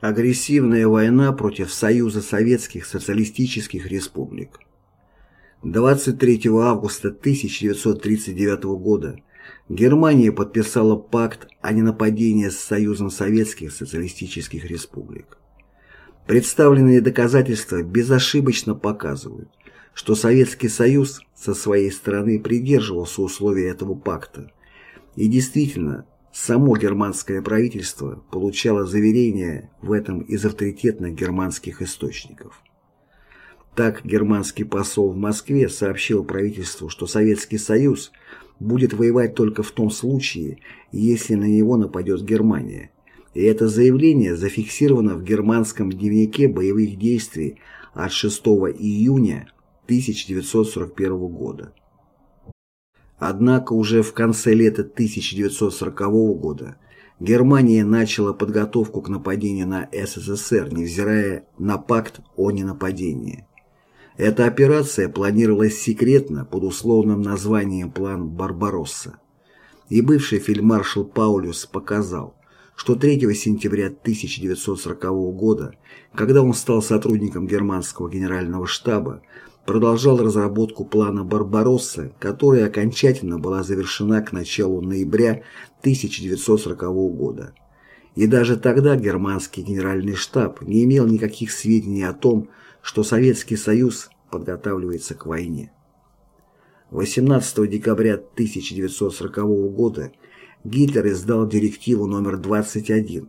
Агрессивная война против Союза Советских Социалистических Республик 23 августа 1939 года Германия подписала пакт о ненападении с Союзом Советских Социалистических Республик. Представленные доказательства безошибочно показывают, что Советский Союз со своей стороны придерживался условий этого пакта. И действительно, само германское правительство получало заверения в этом из авторитетных германских источников. Так, германский посол в Москве сообщил правительству, что Советский Союз будет воевать только в том случае, если на него нападет Германия. И это заявление зафиксировано в германском дневнике боевых действий от 6 июня 1941 года. Однако уже в конце лета 1940 года Германия начала подготовку к нападению на СССР, невзирая на пакт о ненападении. Эта операция планировалась секретно под условным названием «План Барбаросса». И бывший фельдмаршал Паулюс показал, что 3 сентября 1940 года, когда он стал сотрудником германского генерального штаба, продолжал разработку плана «Барбаросса», которая окончательно была завершена к началу ноября 1940 года. И даже тогда германский генеральный штаб не имел никаких сведений о том, что Советский Союз подготавливается к войне. 18 декабря 1940 года Гитлер издал директиву номер 21,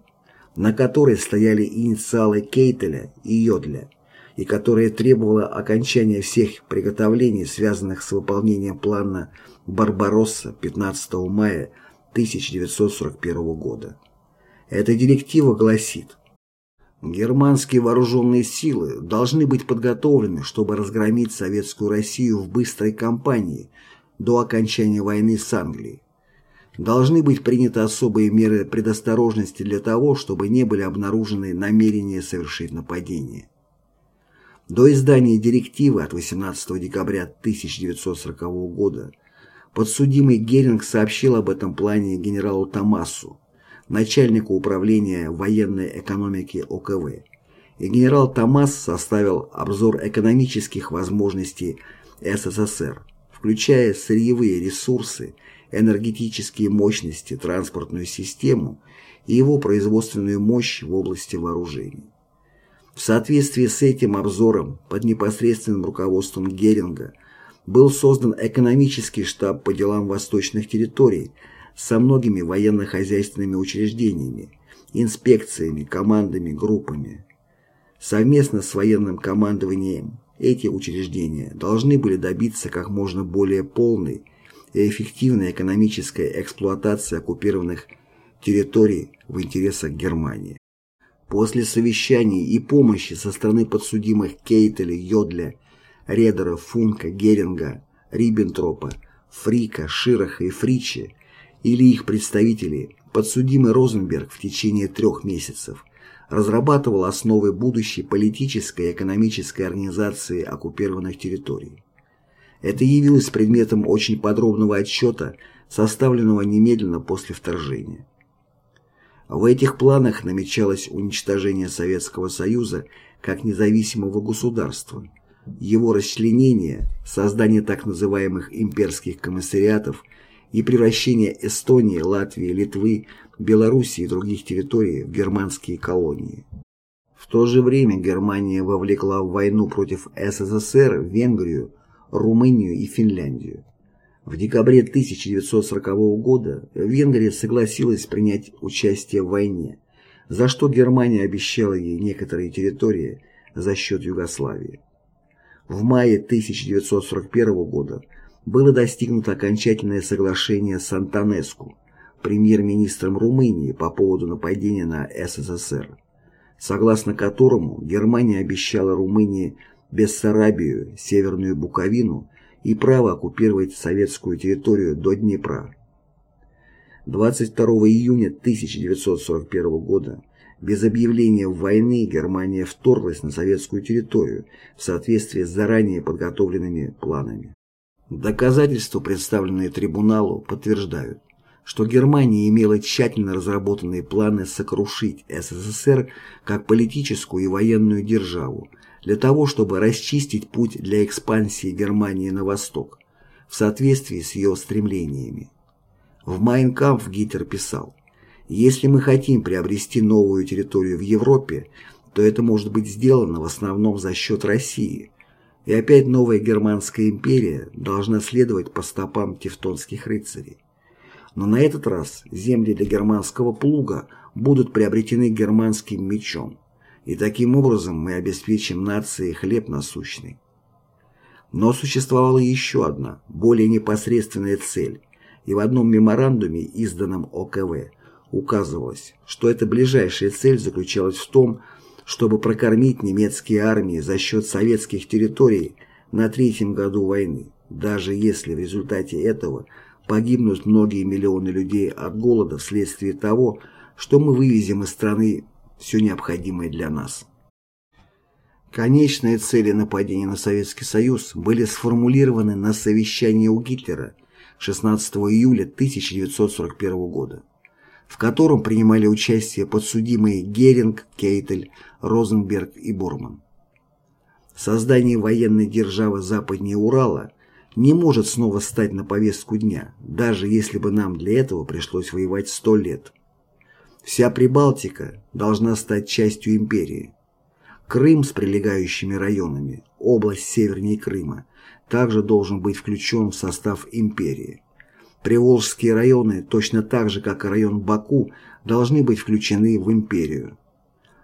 на которой стояли инициалы Кейтеля и Йодля – и которая требовала окончания всех приготовлений, связанных с выполнением плана «Барбаросса» 15 мая 1941 года. Эта директива гласит Германские вооруженные силы должны быть подготовлены, чтобы разгромить Советскую Россию в быстрой кампании до окончания войны с Англией. Должны быть приняты особые меры предосторожности для того, чтобы не были обнаружены намерения совершить нападение. До издания директивы от 18 декабря 1940 года подсудимый Геринг сообщил об этом плане генералу Томасу, начальнику управления военной экономики ОКВ, и генерал Томас составил обзор экономических возможностей СССР, включая сырьевые ресурсы, энергетические мощности, транспортную систему и его производственную мощь в области вооружений. В соответствии с этим обзором под непосредственным руководством Геринга был создан экономический штаб по делам восточных территорий со многими военно-хозяйственными учреждениями, инспекциями, командами, группами. Совместно с военным командованием эти учреждения должны были добиться как можно более полной и эффективной экономической эксплуатации оккупированных территорий в интересах Германии. После совещаний и помощи со стороны подсудимых Кейтеля, Йодля, Редера, Функа, Геринга, Риббентропа, Фрика, Широха и Фрича или их представителей, подсудимый Розенберг в течение трех месяцев разрабатывал основы будущей политической и экономической организации оккупированных территорий. Это явилось предметом очень подробного отчета, составленного немедленно после вторжения. В этих планах намечалось уничтожение Советского Союза как независимого государства, его расчленение, создание так называемых имперских комиссариатов и превращение Эстонии, Латвии, Литвы, Белоруссии и других территорий в германские колонии. В то же время Германия вовлекла в войну против СССР Венгрию, Румынию и Финляндию. В декабре 1940 года Венгрия согласилась принять участие в войне, за что Германия обещала ей некоторые территории за счет Югославии. В мае 1941 года было достигнуто окончательное соглашение с Антонеску, премьер-министром Румынии по поводу нападения на СССР, согласно которому Германия обещала Румынии Бессарабию, Северную Буковину и право оккупировать советскую территорию до Днепра. 22 июня 1941 года без объявления войны Германия вторглась на советскую территорию в соответствии с заранее подготовленными планами. Доказательства, представленные трибуналу, подтверждают, что Германия имела тщательно разработанные планы сокрушить СССР как политическую и военную державу для того, чтобы расчистить путь для экспансии Германии на восток в соответствии с ее стремлениями. В Майнкампф Гитлер писал «Если мы хотим приобрести новую территорию в Европе, то это может быть сделано в основном за счет России, и опять новая Германская империя должна следовать по стопам тевтонских рыцарей. Но на этот раз земли для германского плуга будут приобретены германским мечом, и таким образом мы обеспечим нации хлеб насущный. Но существовала еще одна, более непосредственная цель, и в одном меморандуме, изданном ОКВ, указывалось, что эта ближайшая цель заключалась в том, чтобы прокормить немецкие армии за счет советских территорий на третьем году войны, даже если в результате этого – погибнут многие миллионы людей от голода вследствие того, что мы вывезем из страны все необходимое для нас. Конечные цели нападения на Советский Союз были сформулированы на совещании у Гитлера 16 июля 1941 года, в котором принимали участие подсудимые Геринг, Кейтель, Розенберг и Борман. Создание военной державы западнее Урала не может снова стать на повестку дня, даже если бы нам для этого пришлось воевать сто лет. Вся Прибалтика должна стать частью империи. Крым с прилегающими районами, область севернее Крыма, также должен быть включен в состав империи. Приволжские районы, точно так же, как и район Баку, должны быть включены в империю.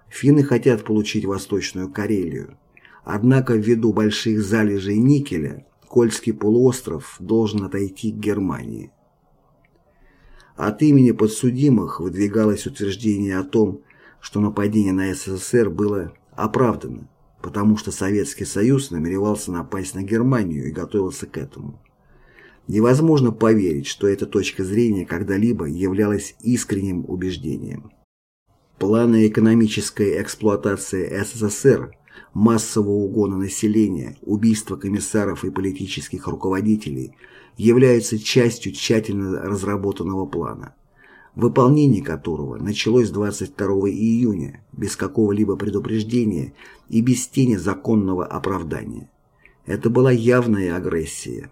Финны хотят получить Восточную Карелию. Однако ввиду больших залежей никеля Кольский полуостров должен отойти к Германии. От имени подсудимых выдвигалось утверждение о том, что нападение на СССР было оправдано, потому что Советский Союз намеревался напасть на Германию и готовился к этому. Невозможно поверить, что эта точка зрения когда-либо являлась искренним убеждением. Планы экономической эксплуатации СССР массового угона населения, убийства комиссаров и политических руководителей являются частью тщательно разработанного плана, выполнение которого началось 22 июня без какого-либо предупреждения и без тени законного оправдания. Это была явная агрессия,